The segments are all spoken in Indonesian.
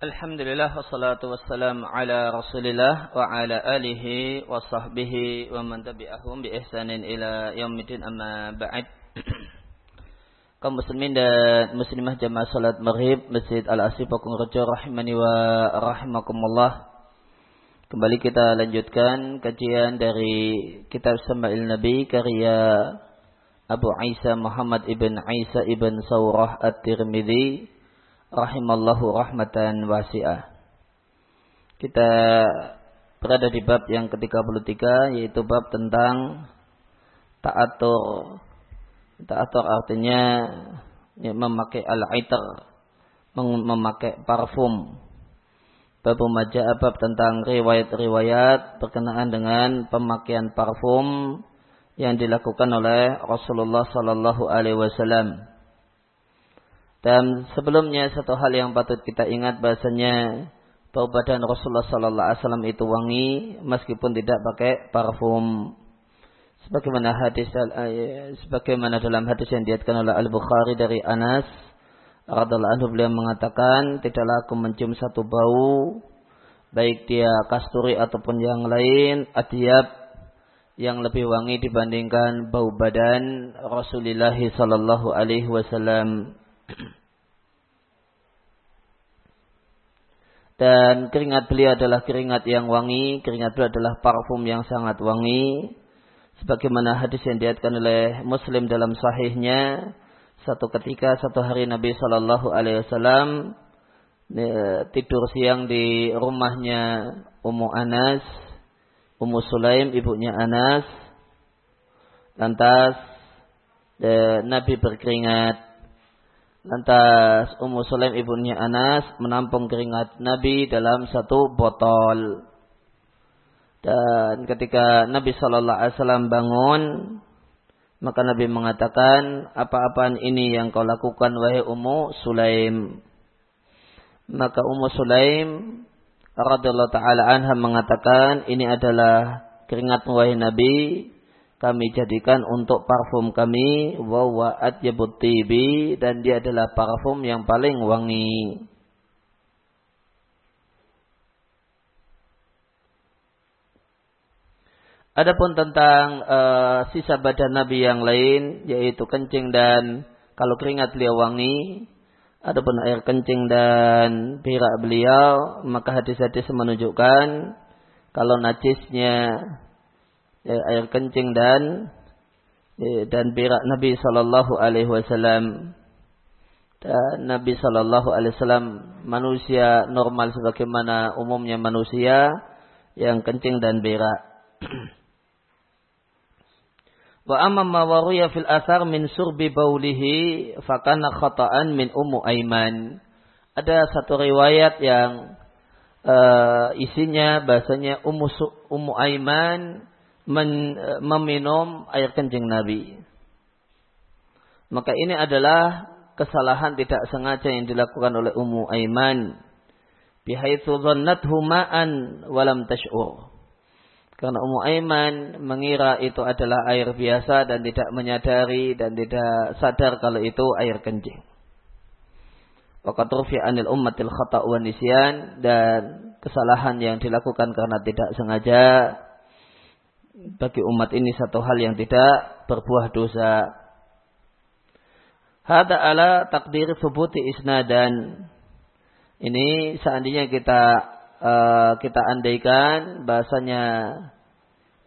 Alhamdulillah wassalatu wassalam ala Rasulillah wa ala alihi wa sahbihi wa man tabi'ahum bi ihsanin ila yaumil amma ba'd. Kaum muslimin dan muslimah jamaah salat Maghrib Masjid Al-Asif Pakung Rejo rahimani wa rahimakumullah. Kembali kita lanjutkan kajian dari kitab Sama'il Nabi karya Abu Isa Muhammad ibn Isa ibn Saurah At-Tirmidzi rahimallahu rahmatan wasi'ah. Kita berada di bab yang ke-33 yaitu bab tentang ta'atur. Ta'atur artinya ya, memakai al-aitar, memakai parfum. Bab majah bab tentang riwayat-riwayat berkenaan dengan pemakaian parfum yang dilakukan oleh Rasulullah sallallahu alaihi wasallam. Dan sebelumnya satu hal yang patut kita ingat bahasanya bau badan Rasulullah Sallallahu Alaihi Wasallam itu wangi meskipun tidak pakai parfum. Sebagaimana hadis eh, sebagaimana dalam hadis yang diatkan oleh Al Bukhari dari Anas radhiallahu anhu beliau mengatakan tidaklah aku mencium satu bau baik dia kasturi ataupun yang lain adiab yang lebih wangi dibandingkan bau badan Rasulullah sallallahu alaihi wasallam. Dan keringat beliau adalah keringat yang wangi, keringat beliau adalah parfum yang sangat wangi. Sebagaimana hadis yang diatkan oleh Muslim dalam sahihnya, satu ketika satu hari Nabi Shallallahu Alaihi Wasallam e, tidur siang di rumahnya Ummu Anas, Ummu Sulaim ibunya Anas. Lantas e, Nabi berkeringat Lantas Ummu Sulaim ibunya Anas menampung keringat Nabi dalam satu botol. Dan ketika Nabi Shallallahu Alaihi Wasallam bangun, maka Nabi mengatakan, apa-apaan ini yang kau lakukan wahai Ummu Sulaim? Maka Ummu Sulaim radhiyallahu taala anha mengatakan, ini adalah keringat wahai Nabi kami jadikan untuk parfum kami wa atyabut tibi dan dia adalah parfum yang paling wangi. Adapun tentang uh, sisa badan Nabi yang lain yaitu kencing dan kalau keringat beliau wangi, adapun air kencing dan birak beliau maka hadis-hadis menunjukkan kalau najisnya ya, air kencing dan ya, dan berak Nabi Shallallahu Alaihi Wasallam dan Nabi Shallallahu Alaihi Wasallam manusia normal sebagaimana umumnya manusia yang kencing dan berak. Wa amma ma waruya fil asar min surbi baulihi fakana khata'an min ummu aiman. Ada satu riwayat yang uh, isinya bahasanya ummu ummu aiman men, meminum air kencing Nabi. Maka ini adalah kesalahan tidak sengaja yang dilakukan oleh Ummu Aiman. Bihaitsu dhannathu ma'an walam tash'ur. Karena Ummu Aiman mengira itu adalah air biasa dan tidak menyadari dan tidak sadar kalau itu air kencing. Waqat anil ummatil khata' wa nisyan dan kesalahan yang dilakukan karena tidak sengaja bagi umat ini satu hal yang tidak berbuah dosa. Hada ala takdir subuti isnadan. Ini seandainya kita uh, kita andaikan bahasanya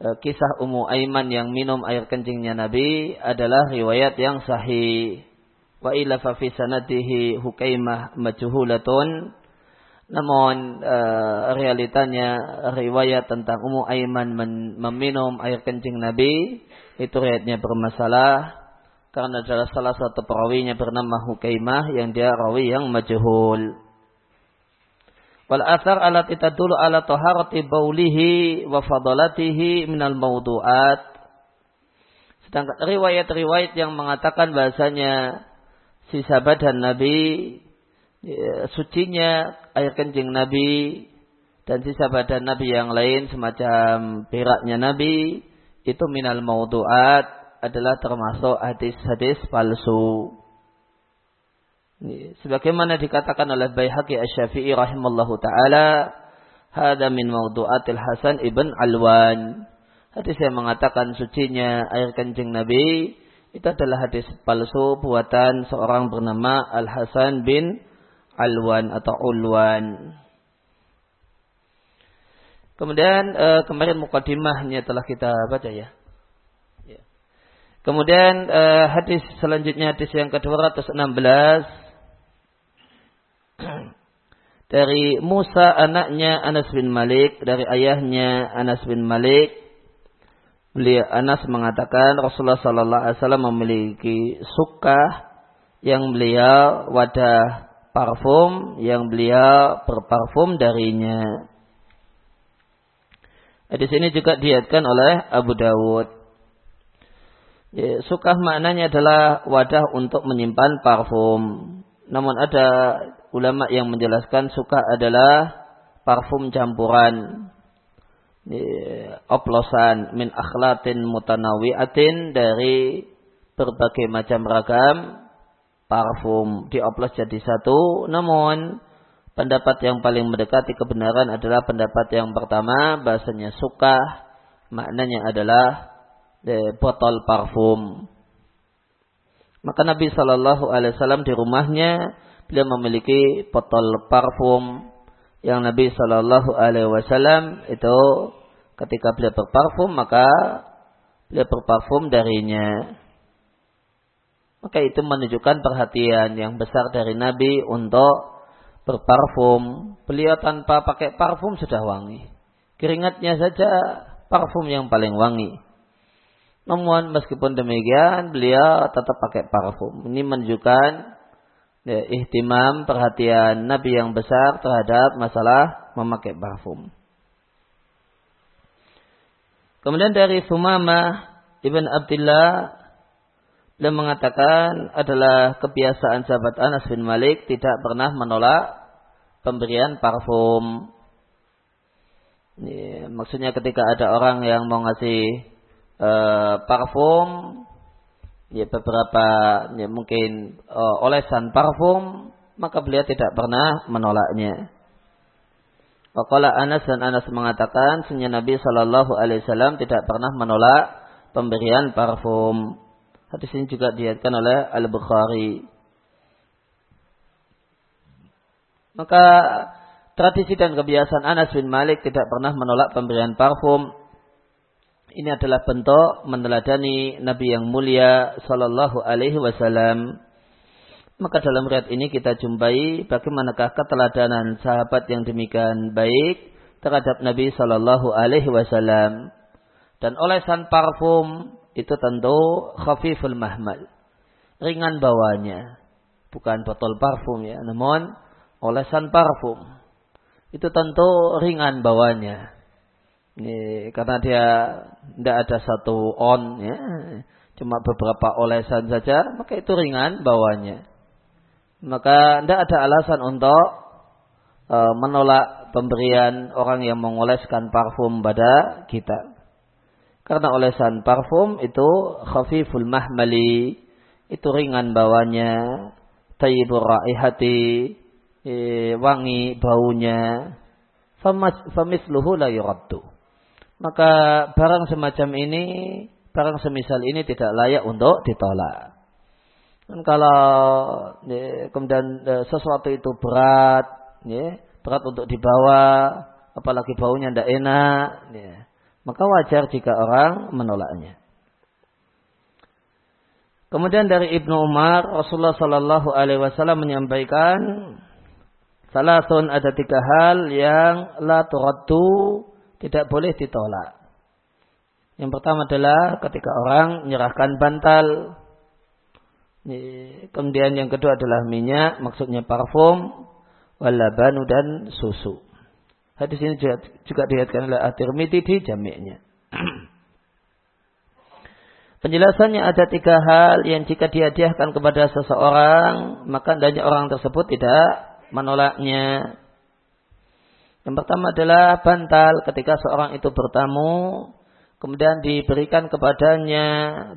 uh, kisah Ummu Aiman yang minum air kencingnya Nabi adalah riwayat yang sahih. Wa ila fa Hukaimah majhulatun namun uh, realitanya riwayat tentang Ummu Aiman meminum air kencing Nabi itu riwayatnya bermasalah karena adalah salah satu perawinya bernama Hukaimah yang dia rawi yang majhul. Wal athar ala tadulu ala taharati baulihi wa fadalatihi minal mawdu'at. Sedangkan riwayat-riwayat yang mengatakan bahasanya sisa badan Nabi ya, sucinya air kencing Nabi dan sisa badan Nabi yang lain semacam beraknya Nabi itu minal maudu'at adalah termasuk hadis-hadis palsu. Sebagaimana dikatakan oleh Baihaqi Asy-Syafi'i rahimallahu taala, "Hada min mawdu'atil Hasan ibn Alwan." Hadis yang mengatakan sucinya air kencing Nabi itu adalah hadis palsu buatan seorang bernama Al Hasan bin Alwan atau Ulwan. Kemudian eh, kemarin mukadimahnya telah kita baca ya. ya. Kemudian eh, hadis selanjutnya hadis yang ke-216 dari Musa anaknya Anas bin Malik dari ayahnya Anas bin Malik beliau Anas mengatakan Rasulullah sallallahu alaihi wasallam memiliki suka yang beliau wadah parfum yang beliau berparfum darinya. Di sini juga diatkan oleh Abu Dawud. Ya, suka maknanya adalah wadah untuk menyimpan parfum. Namun ada ulama yang menjelaskan suka adalah parfum campuran oplosan min akhlatin mutanawiatin dari berbagai macam ragam parfum dioplos jadi satu. Namun pendapat yang paling mendekati kebenaran adalah pendapat yang pertama bahasanya suka. Maknanya adalah botol parfum. Maka Nabi Shallallahu Alaihi Wasallam di rumahnya beliau memiliki botol parfum yang Nabi Shallallahu Alaihi Wasallam itu ketika beliau berparfum maka beliau berparfum darinya. Maka itu menunjukkan perhatian yang besar dari Nabi untuk berparfum. Beliau tanpa pakai parfum sudah wangi. Keringatnya saja parfum yang paling wangi. Namun meskipun demikian beliau tetap pakai parfum. Ini menunjukkan ya, ihtimam perhatian Nabi yang besar terhadap masalah memakai parfum. Kemudian dari Sumama Ibn Abdullah beliau mengatakan adalah kebiasaan sahabat Anas bin Malik tidak pernah menolak pemberian parfum. Ini, maksudnya ketika ada orang yang mau ngasih uh, parfum, ya beberapa ya mungkin uh, olesan parfum maka beliau tidak pernah menolaknya. Wakala Anas dan Anas mengatakan sunnah Nabi Shallallahu Alaihi Wasallam tidak pernah menolak pemberian parfum. Hadis ini juga diatkan oleh Al Bukhari. Maka tradisi dan kebiasaan Anas bin Malik tidak pernah menolak pemberian parfum ini adalah bentuk meneladani Nabi yang mulia sallallahu alaihi wasallam. Maka dalam riwayat ini kita jumpai bagaimanakah keteladanan sahabat yang demikian baik terhadap Nabi sallallahu alaihi wasallam. Dan olesan parfum itu tentu khafiful mahmal. Ringan bawanya. Bukan botol parfum ya, namun olesan parfum. Itu tentu ringan bawanya ini, karena dia tidak ada satu on, ya, cuma beberapa olesan saja, maka itu ringan bawanya. Maka tidak ada alasan untuk e, menolak pemberian orang yang mengoleskan parfum pada kita. Karena olesan parfum itu khafiful mahmali, itu ringan bawanya, tayyibur raihati, e, wangi baunya, famisluhu la yuraddu. Maka barang semacam ini, barang semisal ini tidak layak untuk ditolak. Dan kalau ya, kemudian ya, sesuatu itu berat, ya, berat untuk dibawa, apalagi baunya tidak enak, ya, maka wajar jika orang menolaknya. Kemudian dari Ibnu Umar, Rasulullah Shallallahu Alaihi Wasallam menyampaikan, salah satu ada tiga hal yang la turaddu tidak boleh ditolak. Yang pertama adalah ketika orang menyerahkan bantal. Kemudian yang kedua adalah minyak, maksudnya parfum, walabanu dan susu. Hadis ini juga, juga dilihatkan oleh At-Tirmidzi di jami'nya. Penjelasannya ada tiga hal yang jika dihadiahkan kepada seseorang, maka hendaknya orang tersebut tidak menolaknya. Yang pertama adalah bantal ketika seorang itu bertamu, kemudian diberikan kepadanya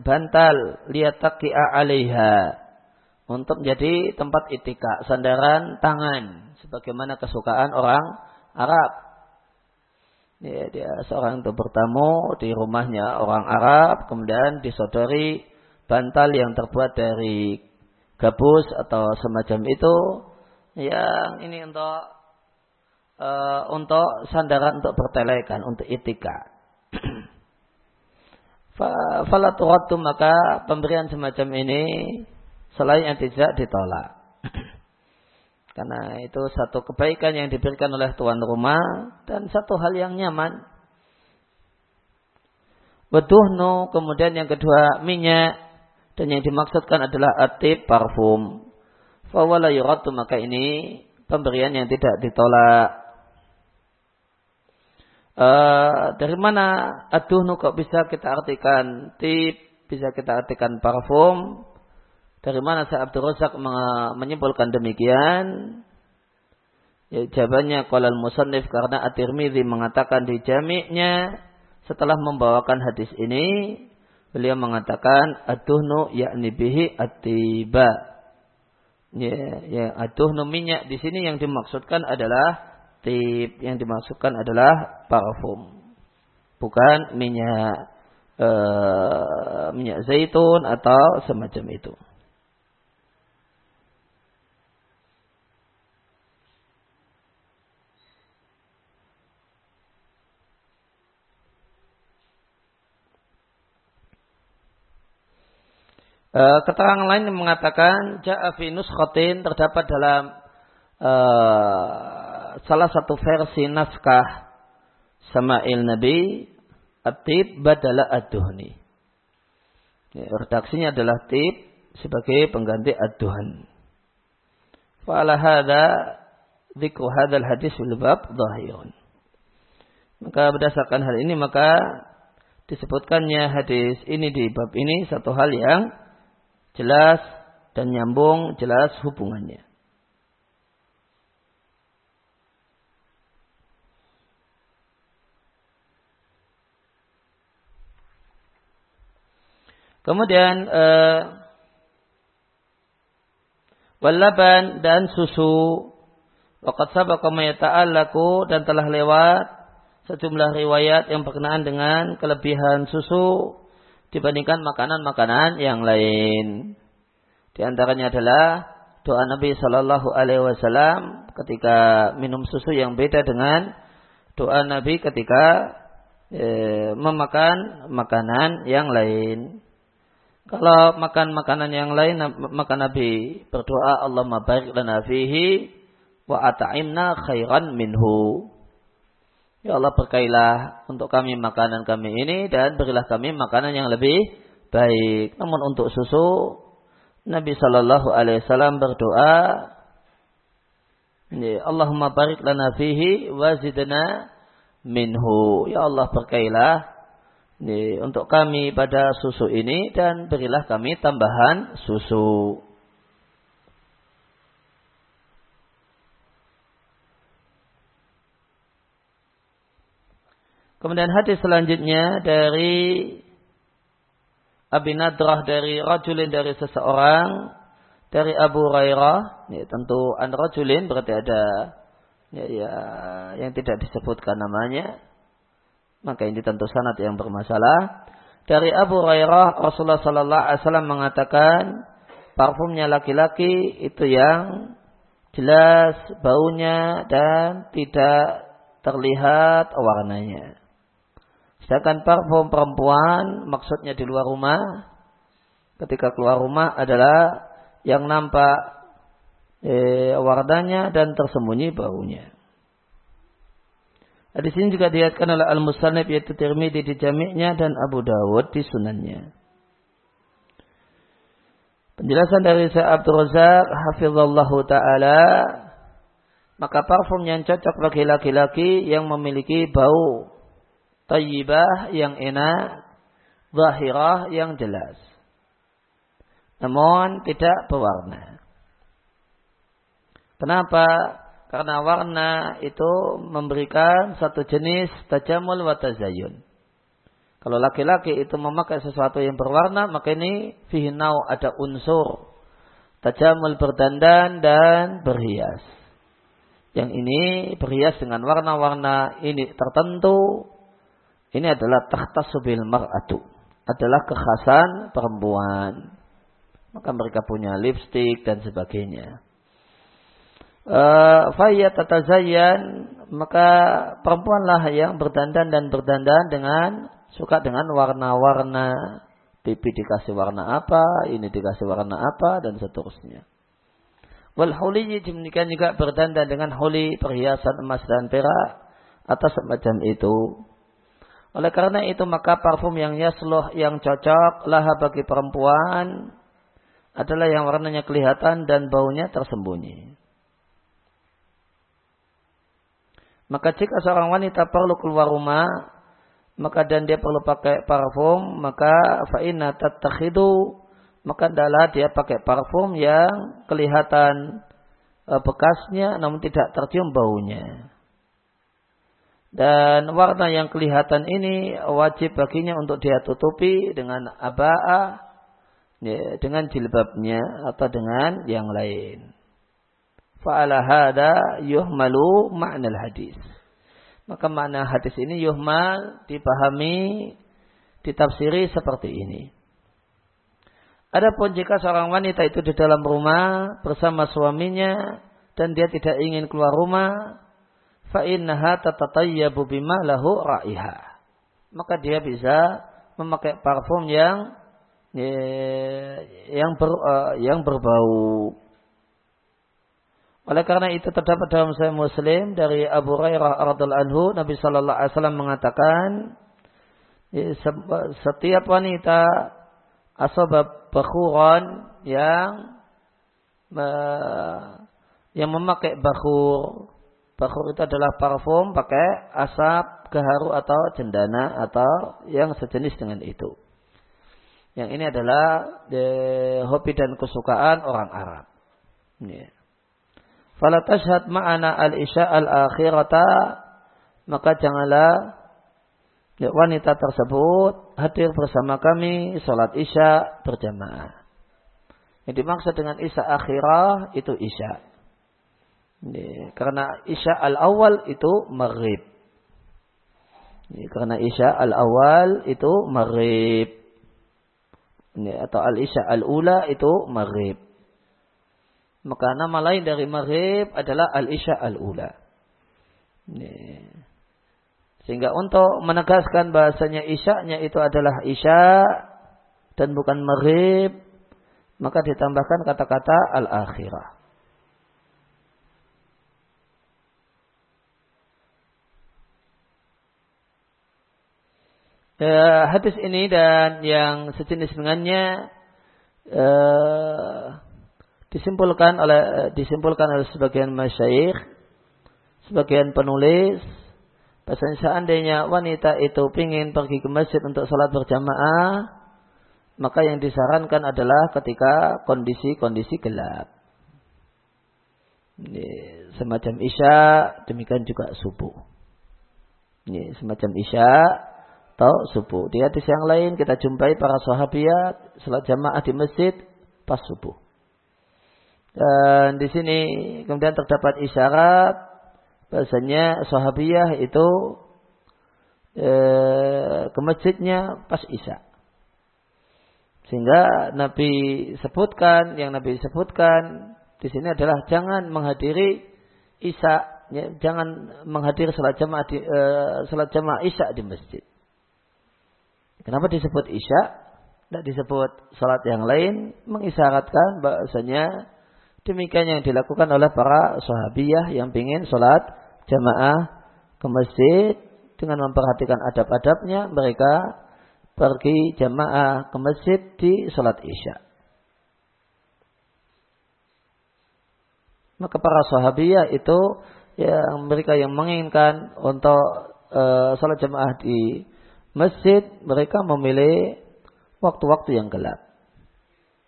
bantal lihat takia alaiha untuk menjadi tempat itika, sandaran tangan, sebagaimana kesukaan orang Arab. Ya, dia seorang itu bertamu di rumahnya orang Arab, kemudian disodori bantal yang terbuat dari gabus atau semacam itu, yang ini untuk uh, untuk sandaran untuk bertelekan, untuk itika. Falaturattu maka pemberian semacam ini selain yang tidak ditolak. Karena itu satu kebaikan yang diberikan oleh tuan rumah dan satu hal yang nyaman. Waduhnu, kemudian yang kedua minyak dan yang dimaksudkan adalah atib parfum. Fawala yuratu maka ini pemberian yang tidak ditolak. Uh, dari mana aduhnu kok bisa kita artikan tip, bisa kita artikan parfum, dari mana Abdul Razak menyimpulkan demikian? Ya, jawabannya qalal musannif karena At-Tirmidzi mengatakan di jami'nya setelah membawakan hadis ini beliau mengatakan aduhnu yakni bihi atiba. Ya, ya aduhnu minyak di sini yang dimaksudkan adalah tip, yang dimaksudkan adalah parfum. Bukan minyak uh, minyak zaitun atau semacam itu. Uh, keterangan lain yang mengatakan ja'a fi nuskhatin terdapat dalam uh, salah satu versi naskah Sama'il Nabi Atib badala ad-duhni. Ya, redaksinya adalah tib sebagai pengganti ad-duhan. Fa'ala hadha dzikru hadzal hadis fil bab dhahirun. Maka berdasarkan hal ini maka disebutkannya hadis ini di bab ini satu hal yang jelas dan nyambung jelas hubungannya. Kemudian uh, walaban dan susu Waqat sabaqa ma dan telah lewat sejumlah riwayat yang berkenaan dengan kelebihan susu dibandingkan makanan-makanan yang lain. Di antaranya adalah doa Nabi Shallallahu Alaihi Wasallam ketika minum susu yang beda dengan doa Nabi ketika e, memakan makanan yang lain. Kalau makan makanan yang lain, maka Nabi berdoa Allah barik lana fihi wa ata'imna khairan minhu. Ya Allah berkailah untuk kami makanan kami ini dan berilah kami makanan yang lebih baik. Namun untuk susu Nabi Shallallahu Alaihi Wasallam berdoa, Allahumma barik lana fihi wa zidna minhu. Ya Allah berkailah untuk kami pada susu ini dan berilah kami tambahan susu. Kemudian hadis selanjutnya dari Abi Nadrah dari rajulin dari seseorang dari Abu Hurairah, ya, tentu an rajulin berarti ada ya, ya, yang tidak disebutkan namanya, maka ini tentu sanad yang bermasalah. Dari Abu Hurairah Rasulullah Sallallahu Alaihi Wasallam mengatakan parfumnya laki-laki itu yang jelas baunya dan tidak terlihat warnanya. Sedangkan parfum perempuan maksudnya di luar rumah ketika keluar rumah adalah yang nampak eh, warnanya dan tersembunyi baunya. Nah, di sini juga dilihatkan oleh Al-Musannif yaitu Tirmidzi di Jami'nya dan Abu Dawud di Sunannya. Penjelasan dari Syekh Abdul Razak hafizallahu taala maka parfum yang cocok bagi laki-laki yang memiliki bau tayyibah yang enak, zahirah yang jelas. Namun tidak berwarna. Kenapa? Karena warna itu memberikan satu jenis tajamul wa tazayun. Kalau laki-laki itu memakai sesuatu yang berwarna, maka ini fihinau ada unsur tajamul berdandan dan berhias. Yang ini berhias dengan warna-warna ini tertentu. Ini adalah subil mar'atu. Adalah kekhasan perempuan. Maka mereka punya lipstick dan sebagainya. Uh, Faya tatazayan maka perempuanlah yang berdandan dan berdandan dengan suka dengan warna-warna pipi dikasih warna apa, ini dikasih warna apa dan seterusnya. Wal huli demikian juga berdandan dengan huli perhiasan emas dan perak atas semacam itu. Oleh karena itu maka parfum yang yasluh yang cocok lah bagi perempuan adalah yang warnanya kelihatan dan baunya tersembunyi. Maka jika seorang wanita perlu keluar rumah, maka dan dia perlu pakai parfum, maka fa'inna tatakhidu, maka adalah dia pakai parfum yang kelihatan uh, bekasnya namun tidak tercium baunya. Dan warna yang kelihatan ini wajib baginya untuk dia tutupi dengan abaa, ya, dengan jilbabnya atau dengan yang lain fa'ala hada yuhmalu ma'nal hadis. Maka makna hadis ini yuhmal dipahami, ditafsiri seperti ini. Adapun jika seorang wanita itu di dalam rumah bersama suaminya dan dia tidak ingin keluar rumah, fa'innaha tatatayyabu bima lahu ra'iha. Maka dia bisa memakai parfum yang yang ber, uh, yang berbau. Oleh karena itu terdapat dalam Sahih Muslim dari Abu Hurairah radhiallahu anhu Nabi sallallahu alaihi wasallam mengatakan setiap wanita asbab bakhuran yang yang memakai bakhur bakhur itu adalah parfum pakai asap gaharu atau cendana atau yang sejenis dengan itu yang ini adalah de, hobi dan kesukaan orang Arab. Yeah fala tashhad ma'ana al-isya al-akhirata maka janganlah ya, wanita tersebut hadir bersama kami salat isya berjamaah. Yang dimaksud dengan isya akhirah itu isya. Ya, karena isya al-awal itu maghrib. Ya, karena isya al-awal itu maghrib. Ya, atau al-isya al-ula itu maghrib. Maka nama lain dari maghrib adalah al-isya al-ula. Sehingga untuk menegaskan bahasanya isya-nya itu adalah isya dan bukan maghrib, maka ditambahkan kata-kata al-akhirah. Ya, hadis ini dan yang sejenis dengannya uh, disimpulkan oleh disimpulkan oleh sebagian masyayikh, sebagian penulis, bahasanya seandainya wanita itu ingin pergi ke masjid untuk sholat berjamaah, maka yang disarankan adalah ketika kondisi-kondisi gelap. Ini, semacam isya, demikian juga subuh. Ini, semacam isya atau subuh. Di hadis yang lain kita jumpai para sahabiat sholat jamaah di masjid pas subuh. Dan di sini kemudian terdapat isyarat bahasanya sahabiyah itu e, ke masjidnya pas isya. Sehingga Nabi sebutkan, yang Nabi sebutkan di sini adalah jangan menghadiri isya, ya, jangan menghadiri salat jamaah di e, salat jamaah isya di masjid. Kenapa disebut isya? Tidak disebut salat yang lain mengisyaratkan bahasanya Demikian yang dilakukan oleh para sahabiyah yang ingin sholat jamaah ke masjid dengan memperhatikan adab-adabnya mereka pergi jamaah ke masjid di sholat isya. Maka para sahabiyah itu yang mereka yang menginginkan untuk uh, sholat jamaah di masjid mereka memilih waktu-waktu yang gelap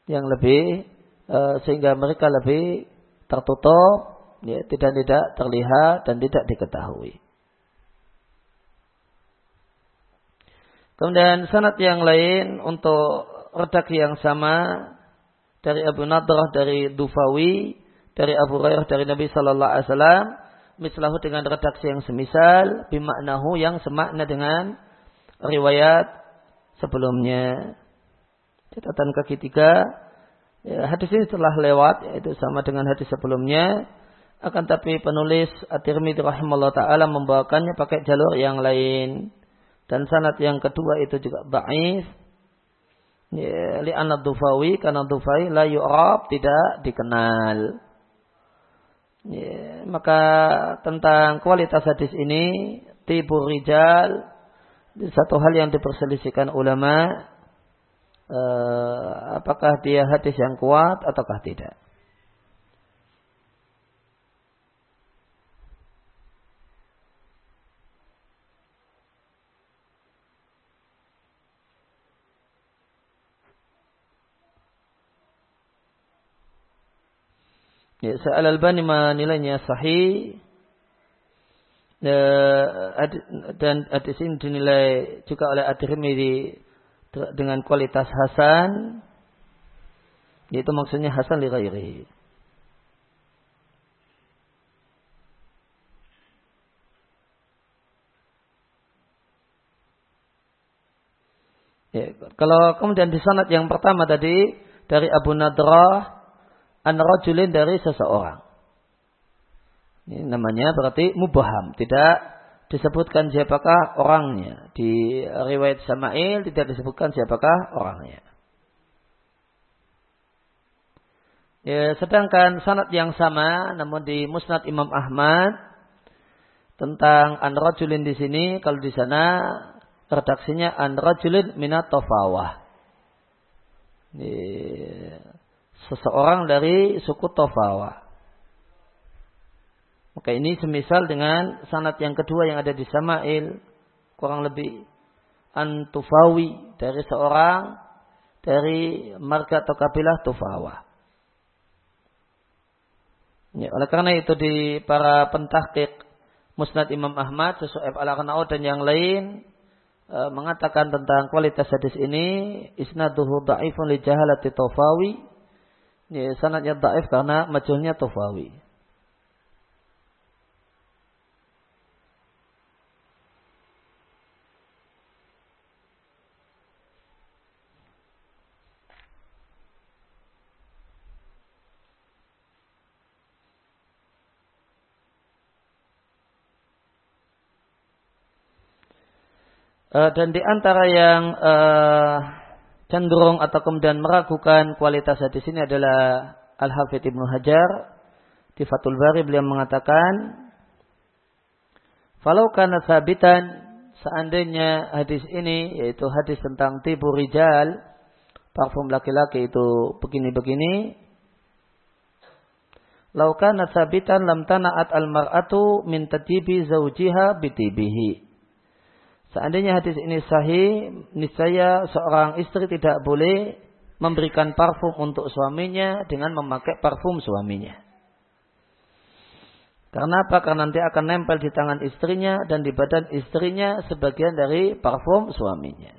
yang lebih Eh, sehingga mereka lebih tertutup, ya, tidak tidak terlihat dan tidak diketahui. Kemudian sanat yang lain untuk redaksi yang sama dari Abu Nadrah dari Dufawi dari Abu Hurairah dari Nabi Sallallahu Alaihi Wasallam mislahu dengan redaksi yang semisal bimaknahu yang semakna dengan riwayat sebelumnya. Catatan kaki tiga ya, hadis ini telah lewat yaitu sama dengan hadis sebelumnya. Akan tapi penulis At-Tirmidzi rahimahullah taala membawakannya pakai jalur yang lain. Dan sanad yang kedua itu juga dhaif ya, li anad dufawi karena dufai la yu'rab tidak dikenal. Ya, maka tentang kualitas hadis ini tibur rijal satu hal yang diperselisihkan ulama eh, apakah dia hadis yang kuat ataukah tidak? Ya, Sa'al Albani menilainya sahih dan hadis ini dinilai juga oleh At-Tirmidzi dengan kualitas hasan yaitu maksudnya hasan li ghairi. Ya, kalau kemudian di sanad yang pertama tadi dari Abu Nadrah an rajulin dari seseorang. Ini namanya berarti mubaham, tidak disebutkan siapakah orangnya. Di riwayat Sama'il tidak disebutkan siapakah orangnya. Ya, sedangkan sanad yang sama namun di Musnad Imam Ahmad tentang an rajulin di sini kalau di sana redaksinya an rajulin minat tofawah. Seseorang dari suku Tofawa. Maka ini semisal dengan sanat yang kedua yang ada di Sama'il. Kurang lebih Antufawi dari seorang dari marga atau kabilah Tufawa. Ya, oleh karena itu di para pentahkik Musnad Imam Ahmad, Susu'ib al dan yang lain e, mengatakan tentang kualitas hadis ini isnaduhu da'ifun li jahalati Tufawi Ya, sanadnya daif karena majulnya tofawi. Uh, dan di antara yang uh, cenderung atau kemudian meragukan kualitas hadis ini adalah Al-Hafidh Ibnu Hajar di Fathul Bari. Beliau mengatakan Falau kana sabitan seandainya hadis ini yaitu hadis tentang tibu rijal parfum laki-laki itu begini-begini Laukana sabitan lam tana'at al-mar'atu min tatibi zawjiha bitibihi Seandainya hadis ini sahih, niscaya seorang istri tidak boleh memberikan parfum untuk suaminya dengan memakai parfum suaminya. Karena apa? Karena nanti akan nempel di tangan istrinya dan di badan istrinya sebagian dari parfum suaminya.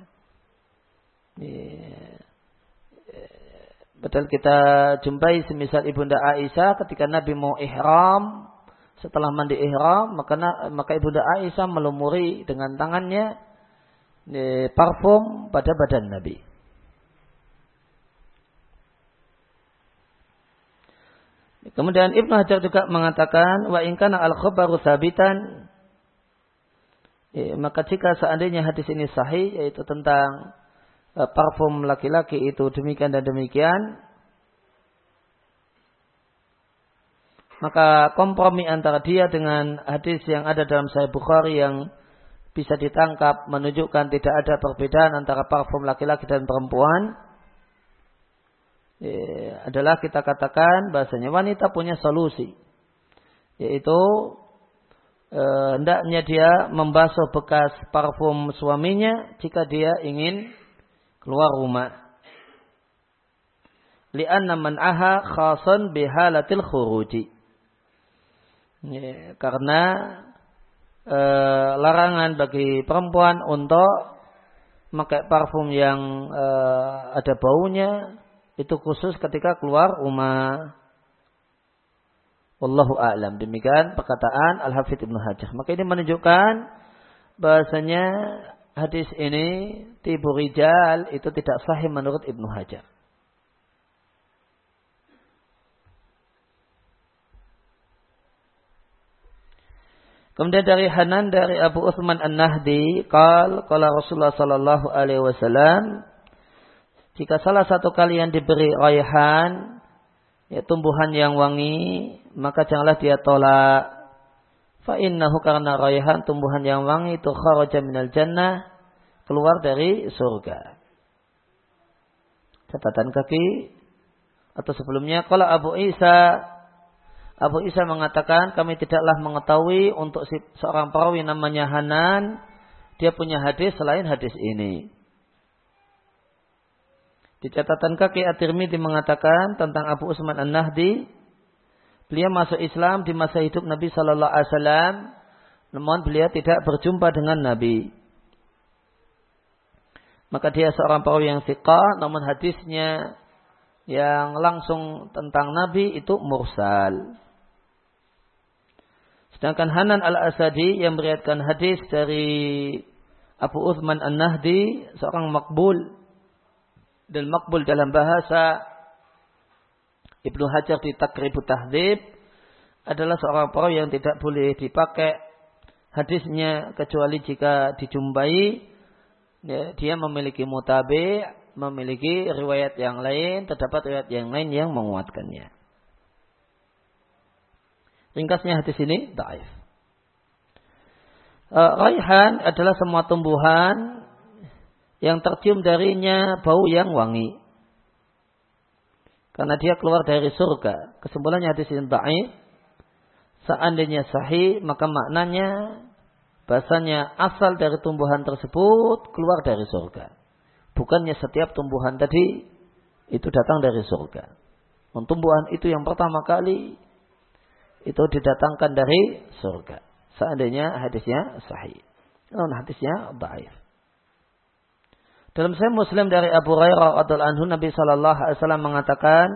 Betul kita jumpai semisal ibunda Aisyah ketika Nabi mau ihram setelah mandi ihram maka maka ibunda Aisyah melumuri dengan tangannya e, parfum pada badan Nabi. Kemudian Ibnu Hajar juga mengatakan wa in kana al khabaru sabitan e, maka jika seandainya hadis ini sahih yaitu tentang e, parfum laki-laki itu demikian dan demikian maka kompromi antara dia dengan hadis yang ada dalam Sahih Bukhari yang bisa ditangkap menunjukkan tidak ada perbedaan antara parfum laki-laki dan perempuan ya, adalah kita katakan bahasanya wanita punya solusi yaitu eh, hendaknya dia membasuh bekas parfum suaminya jika dia ingin keluar rumah. Li'anna man'aha khasan bihalatil khuruji Ya, karena e, larangan bagi perempuan untuk memakai parfum yang e, ada baunya Itu khusus ketika keluar rumah. Wallahu a'lam. Demikian perkataan Al-Hafidh Ibnu Hajar. Maka ini menunjukkan bahasanya hadis ini tibu rijal itu tidak sahih menurut Ibnu Hajar. Kemudian dari Hanan dari Abu Uthman An-Nahdi, qal qala Rasulullah sallallahu alaihi wasallam, jika salah satu kalian diberi raihan, ya tumbuhan yang wangi, maka janganlah dia tolak. Fa innahu karena raihan tumbuhan yang wangi itu kharaja minal jannah, keluar dari surga. Catatan kaki atau sebelumnya kalau Abu Isa Abu Isa mengatakan kami tidaklah mengetahui untuk seorang perawi namanya Hanan dia punya hadis selain hadis ini. Di catatan kaki At-Tirmidzi mengatakan tentang Abu Usman An-Nahdi beliau masuk Islam di masa hidup Nabi sallallahu alaihi wasallam namun beliau tidak berjumpa dengan Nabi. Maka dia seorang perawi yang siqah namun hadisnya yang langsung tentang Nabi itu mursal. Sedangkan Hanan al-Asadi yang meriatkan hadis dari Abu Uthman An-Nahdi, seorang makbul. Dan makbul dalam bahasa Ibnu Hajar di Takribu Tahdib adalah seorang perawi yang tidak boleh dipakai hadisnya kecuali jika dijumpai ya, dia memiliki mutabe, memiliki riwayat yang lain, terdapat riwayat yang lain yang menguatkannya. Ringkasnya hadis ini daif. Uh, raihan adalah semua tumbuhan yang tercium darinya bau yang wangi. Karena dia keluar dari surga. Kesimpulannya hadis ini daif. Seandainya sahih, maka maknanya bahasanya asal dari tumbuhan tersebut keluar dari surga. Bukannya setiap tumbuhan tadi itu datang dari surga. Tumbuhan itu yang pertama kali itu didatangkan dari surga. Seandainya hadisnya sahih. Namun hadisnya baik. Dalam Sahih Muslim dari Abu Hurairah radhiyallahu anhu Nabi sallallahu alaihi wasallam mengatakan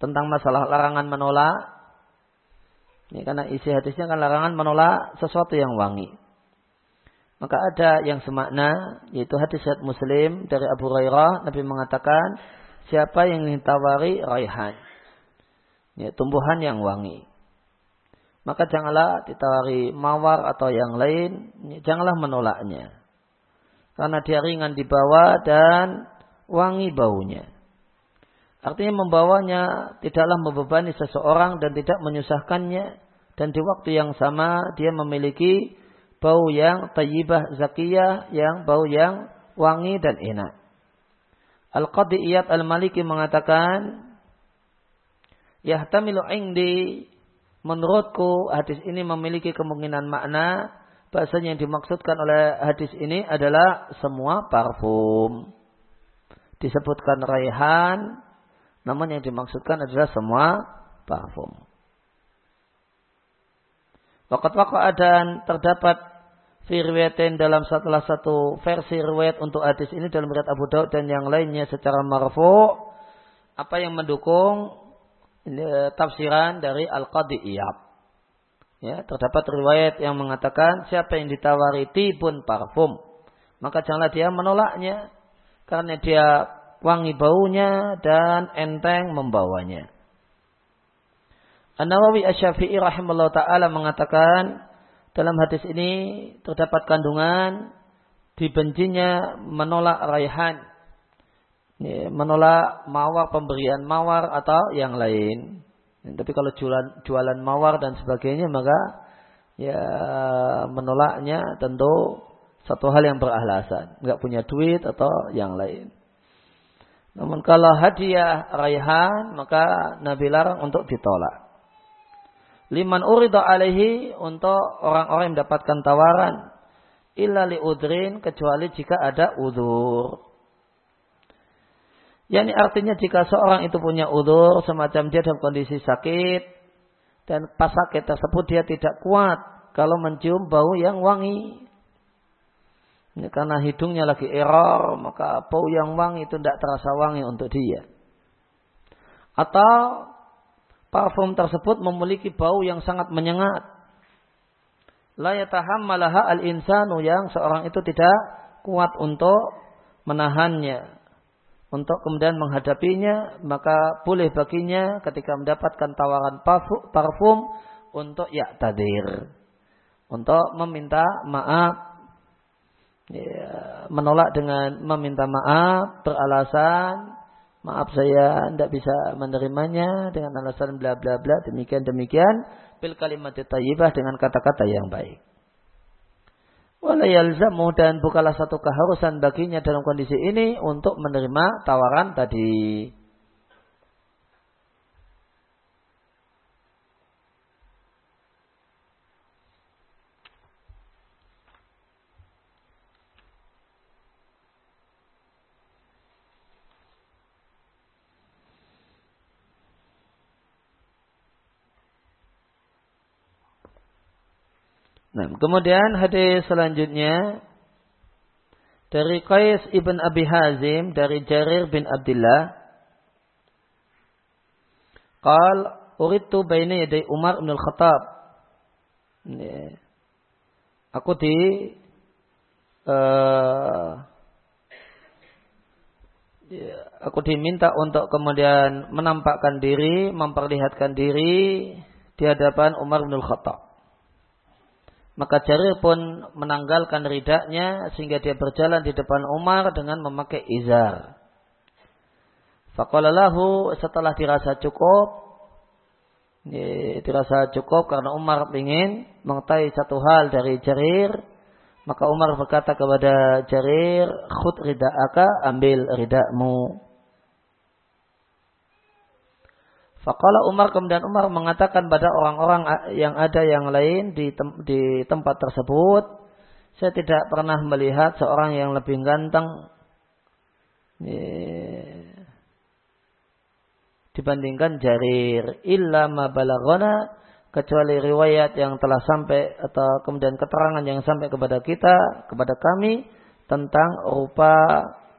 tentang masalah larangan menolak. Ini karena isi hadisnya kan larangan menolak sesuatu yang wangi. Maka ada yang semakna yaitu hadis Muslim dari Abu Hurairah Nabi mengatakan siapa yang ditawari raihan ya, tumbuhan yang wangi. Maka janganlah ditawari mawar atau yang lain, ya, janganlah menolaknya. Karena dia ringan di bawah dan wangi baunya. Artinya membawanya tidaklah membebani seseorang dan tidak menyusahkannya. Dan di waktu yang sama dia memiliki bau yang tayyibah zakiyah, yang bau yang wangi dan enak. Al-Qadi Iyad Al-Maliki mengatakan, yahtamilu indi menurutku hadis ini memiliki kemungkinan makna bahasanya yang dimaksudkan oleh hadis ini adalah semua parfum. Disebutkan raihan, namun yang dimaksudkan adalah semua parfum. Wakat-wakat dan terdapat firwetin dalam salah satu versi riwayat untuk hadis ini dalam riwayat Abu Daud dan yang lainnya secara marfu apa yang mendukung tafsiran dari Al-Qadi Iyab. Ya, terdapat riwayat yang mengatakan siapa yang ditawari tibun parfum, maka janganlah dia menolaknya karena dia wangi baunya dan enteng membawanya. An-Nawawi Asy-Syafi'i rahimahullah taala mengatakan dalam hadis ini terdapat kandungan dibencinya menolak raihan menolak mawar pemberian mawar atau yang lain. Ya, tapi kalau jualan jualan mawar dan sebagainya maka ya menolaknya tentu satu hal yang beralasan, nggak punya duit atau yang lain. Namun kalau hadiah raihan maka Nabi larang untuk ditolak. Liman urida alaihi untuk orang-orang yang mendapatkan tawaran illa li udrin kecuali jika ada udur. Yani artinya jika seorang itu punya udur semacam dia dalam kondisi sakit dan pas sakit tersebut dia tidak kuat kalau mencium bau yang wangi. Karena hidungnya lagi error, maka bau yang wangi itu tidak terasa wangi untuk dia. Atau parfum tersebut memiliki bau yang sangat menyengat. La yatahammalaha al-insanu yang seorang itu tidak kuat untuk menahannya. Untuk kemudian menghadapinya, maka boleh baginya ketika mendapatkan tawaran parfum untuk ya tadir. Untuk meminta maaf. Ya, menolak dengan meminta maaf beralasan maaf saya tidak bisa menerimanya dengan alasan bla bla bla demikian demikian bil kalimat thayyibah dengan kata-kata yang baik. Wala yalzamu dan bukalah satu keharusan baginya dalam kondisi ini untuk menerima tawaran tadi. Nah, kemudian hadis selanjutnya dari Qais ibn Abi Hazim dari Jarir bin Abdullah. Qal uritu baina yaday Umar bin Al-Khattab. Aku di uh, aku diminta untuk kemudian menampakkan diri, memperlihatkan diri di hadapan Umar bin Al-Khattab. Maka Jarir pun menanggalkan ridaknya sehingga dia berjalan di depan Umar dengan memakai izar. Fakolalahu setelah dirasa cukup, dirasa cukup karena Umar ingin mengetahui satu hal dari Jarir, maka Umar berkata kepada Jarir, khud rida'aka, ambil ridakmu. Fakala Umar kemudian Umar mengatakan pada orang-orang yang ada yang lain di, tem di tempat tersebut, saya tidak pernah melihat seorang yang lebih ganteng dibandingkan Jarir illa ma kecuali riwayat yang telah sampai atau kemudian keterangan yang sampai kepada kita kepada kami tentang rupa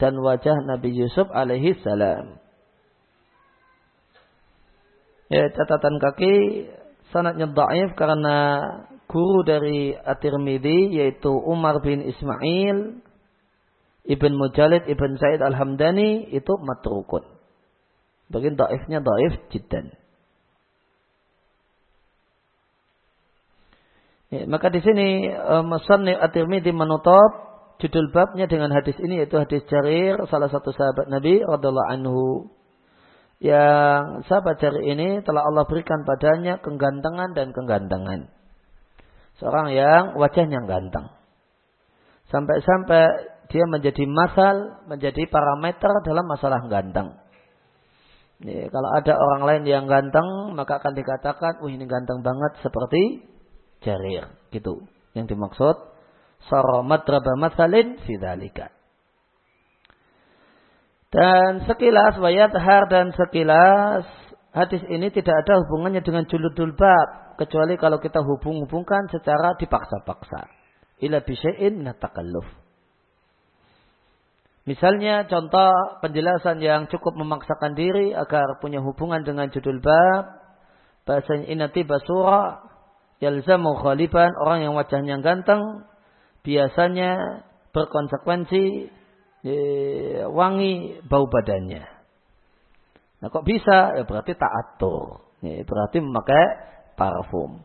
dan wajah Nabi Yusuf alaihi salam. Ya, catatan kaki sanatnya dhaif karena guru dari At-Tirmidzi yaitu Umar bin Ismail Ibn Mujalid Ibn Said Al-Hamdani itu matrukun. Bagian dhaifnya dhaif jiddan. Ya, maka di sini uh, Musannif At-Tirmidzi menutup judul babnya dengan hadis ini yaitu hadis Jarir salah satu sahabat Nabi radhiallahu anhu yang sahabat jari ini telah Allah berikan padanya kegantengan dan kegantengan. Seorang yang wajahnya ganteng. Sampai-sampai dia menjadi masal, menjadi parameter dalam masalah ganteng. Ini, kalau ada orang lain yang ganteng, maka akan dikatakan, wah ini ganteng banget seperti jarir. Gitu. Yang dimaksud, soromat raba masalin fidalika. Dan sekilas har dan sekilas hadis ini tidak ada hubungannya dengan juludul bab kecuali kalau kita hubung-hubungkan secara dipaksa-paksa. Ila bisyai'in natakalluf. Misalnya contoh penjelasan yang cukup memaksakan diri agar punya hubungan dengan judul bab. Bahasanya inati basura yalzamu khaliban orang yang wajahnya ganteng biasanya berkonsekuensi wangi bau badannya. Nah kok bisa? Ya berarti tak atur. Ya, berarti memakai parfum.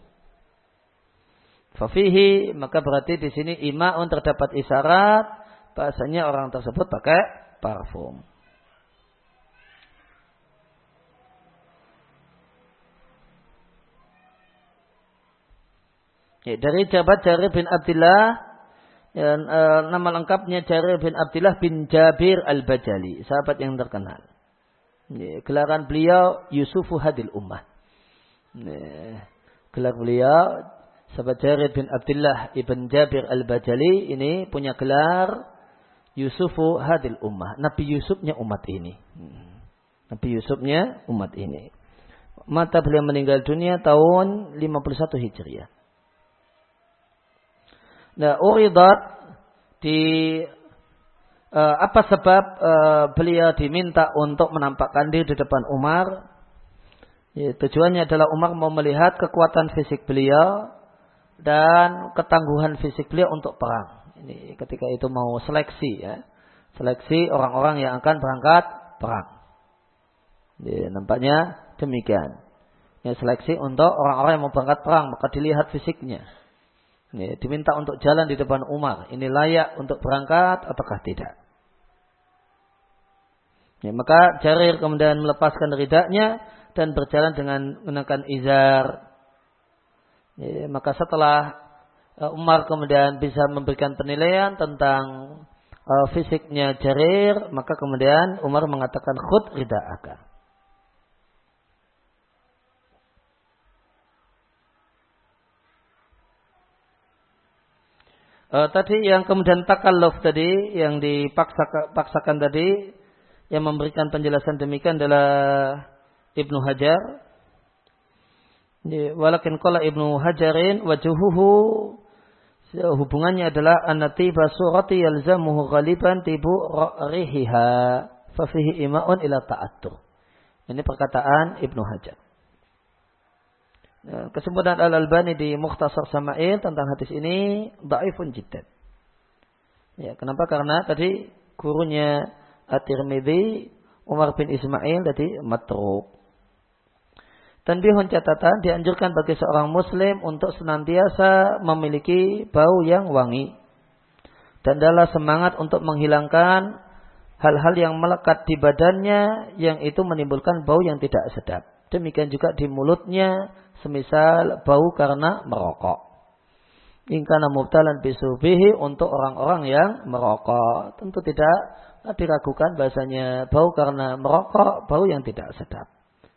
Fafihi maka berarti di sini imaun terdapat isyarat bahasanya orang tersebut pakai parfum. Ya, dari jabat Jari bin Abdullah dan, e, nama lengkapnya Jarir bin Abdullah bin Jabir al-Bajali, sahabat yang terkenal. Gelaran beliau Yusufu Hadil Ummah. Gelar beliau sahabat Jarir bin Abdullah ibn Jabir al-Bajali ini punya gelar Yusufu Hadil Ummah. Nabi Yusufnya umat ini. Nabi Yusufnya umat ini. Mata beliau meninggal dunia tahun 51 Hijriah. Nah, uridat di uh, apa sebab uh, beliau diminta untuk menampakkan diri di depan Umar? Ya, tujuannya adalah Umar mau melihat kekuatan fisik beliau dan ketangguhan fisik beliau untuk perang. Ini ketika itu mau seleksi ya. Seleksi orang-orang yang akan berangkat perang. Ya, nampaknya demikian. Ya, seleksi untuk orang-orang yang mau berangkat perang, maka dilihat fisiknya. Ya, diminta untuk jalan di depan Umar. Ini layak untuk berangkat ataukah tidak? Ya, maka Jarir kemudian melepaskan ridaknya dan berjalan dengan menggunakan izar. Ya, maka setelah uh, Umar kemudian bisa memberikan penilaian tentang uh, fisiknya Jarir, maka kemudian Umar mengatakan khud rida'aka. Uh, tadi yang kemudian takalluf tadi yang dipaksakan tadi yang memberikan penjelasan demikian adalah Ibnu Hajar. Walakin qala Ibnu Hajarin wajuhuhu hubungannya adalah anatiba surati yalzamuhu ghaliban tibu rihiha fa fihi ima'un ila ta'attur. Ini perkataan Ibnu Hajar. Kesimpulan Al-Albani di Mukhtasar Sama'il tentang hadis ini dhaifun jiddan. Ya, kenapa? Karena tadi gurunya At-Tirmidzi Umar bin Ismail tadi matruk. Tanbihun catatan dianjurkan bagi seorang muslim untuk senantiasa memiliki bau yang wangi. Dan adalah semangat untuk menghilangkan hal-hal yang melekat di badannya yang itu menimbulkan bau yang tidak sedap. Demikian juga di mulutnya semisal bau karena merokok. Ingkana mubtalan bisubihi untuk orang-orang yang merokok. Tentu tidak diragukan bahasanya bau karena merokok, bau yang tidak sedap.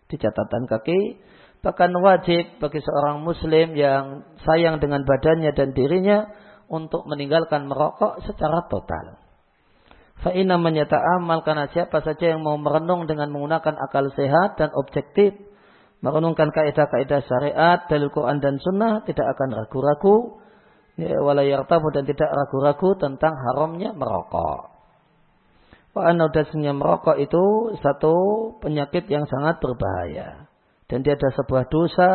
Di catatan kaki, bahkan wajib bagi seorang muslim yang sayang dengan badannya dan dirinya untuk meninggalkan merokok secara total. Fa'ina amal karena siapa saja yang mau merenung dengan menggunakan akal sehat dan objektif, merenungkan kaidah-kaidah syariat, dalil Quran dan Sunnah, tidak akan ragu-ragu, ya, walayartabu dan tidak ragu-ragu tentang haramnya merokok. Wa anodasnya merokok itu satu penyakit yang sangat berbahaya. Dan dia ada sebuah dosa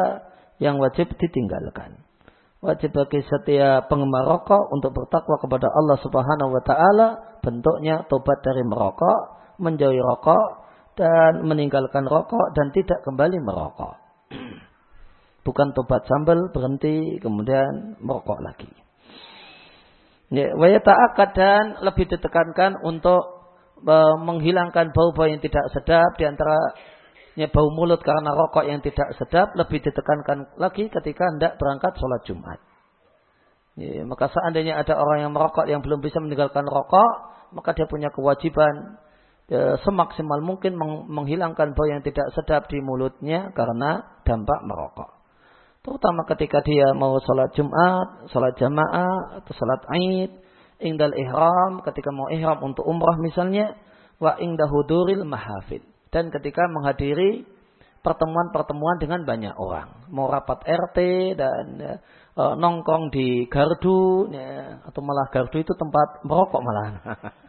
yang wajib ditinggalkan. Wajib bagi setiap penggemar rokok untuk bertakwa kepada Allah Subhanahu wa taala, bentuknya tobat dari merokok, menjauhi rokok dan meninggalkan rokok dan tidak kembali merokok. Bukan tobat sambal berhenti kemudian merokok lagi. Ya, akad dan lebih ditekankan untuk menghilangkan bau-bau yang tidak sedap di antara bau mulut karena rokok yang tidak sedap lebih ditekankan lagi ketika hendak berangkat sholat Jumat. Ya, maka seandainya ada orang yang merokok yang belum bisa meninggalkan rokok, maka dia punya kewajiban ya, semaksimal mungkin menghilangkan bau yang tidak sedap di mulutnya karena dampak merokok. Terutama ketika dia mau sholat Jumat, sholat jamaah, atau sholat Aid, indal ihram ketika mau ihram untuk umrah misalnya wa indahuduril mahafid dan ketika menghadiri pertemuan-pertemuan dengan banyak orang. Mau rapat RT dan e, nongkrong di gardu ya, atau malah gardu itu tempat merokok malah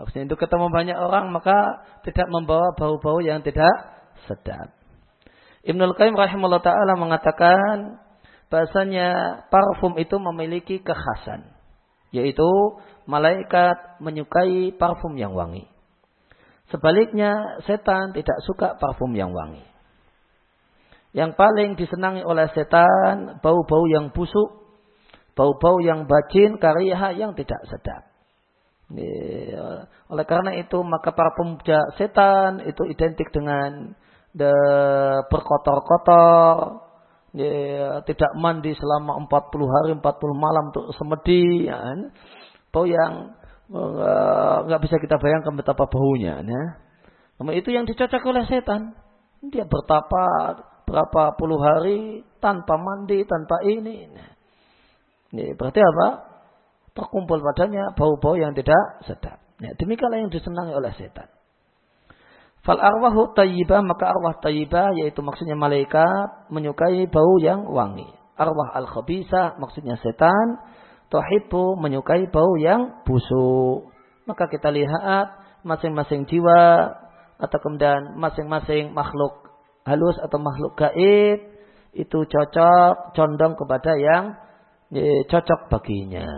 harusnya itu ketemu banyak orang maka tidak membawa bau-bau yang tidak sedap. Ibnul Qayyim rahimahullah taala mengatakan bahasanya parfum itu memiliki kekhasan yaitu malaikat menyukai parfum yang wangi. Sebaliknya, setan tidak suka parfum yang wangi. Yang paling disenangi oleh setan, bau-bau yang busuk, bau-bau yang bajin, karya yang tidak sedap. Oleh karena itu, maka parfum setan itu identik dengan berkotor-kotor, ya, tidak mandi selama 40 hari 40 malam untuk semedi ya kan? bau yang eh, nggak bisa kita bayangkan betapa baunya ya. Namun itu yang dicocok oleh setan dia bertapa berapa puluh hari tanpa mandi tanpa ini ini berarti apa terkumpul padanya bau-bau yang tidak sedap ya, demikianlah yang disenangi oleh setan Fal arwahu tayyibah maka arwah tayyibah yaitu maksudnya malaikat menyukai bau yang wangi. Arwah al khabisa maksudnya setan. Tuhibbu menyukai bau yang busuk. Maka kita lihat masing-masing jiwa atau kemudian masing-masing makhluk halus atau makhluk gaib itu cocok condong kepada yang ya, cocok baginya.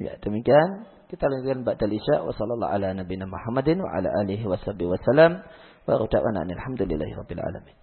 Ya, demikian kita lanjutkan ba'dal isya wa sallallahu ala nabiyina Muhammadin wa ala alihi wa sahbihi wa salam wa alhamdulillahi alamin.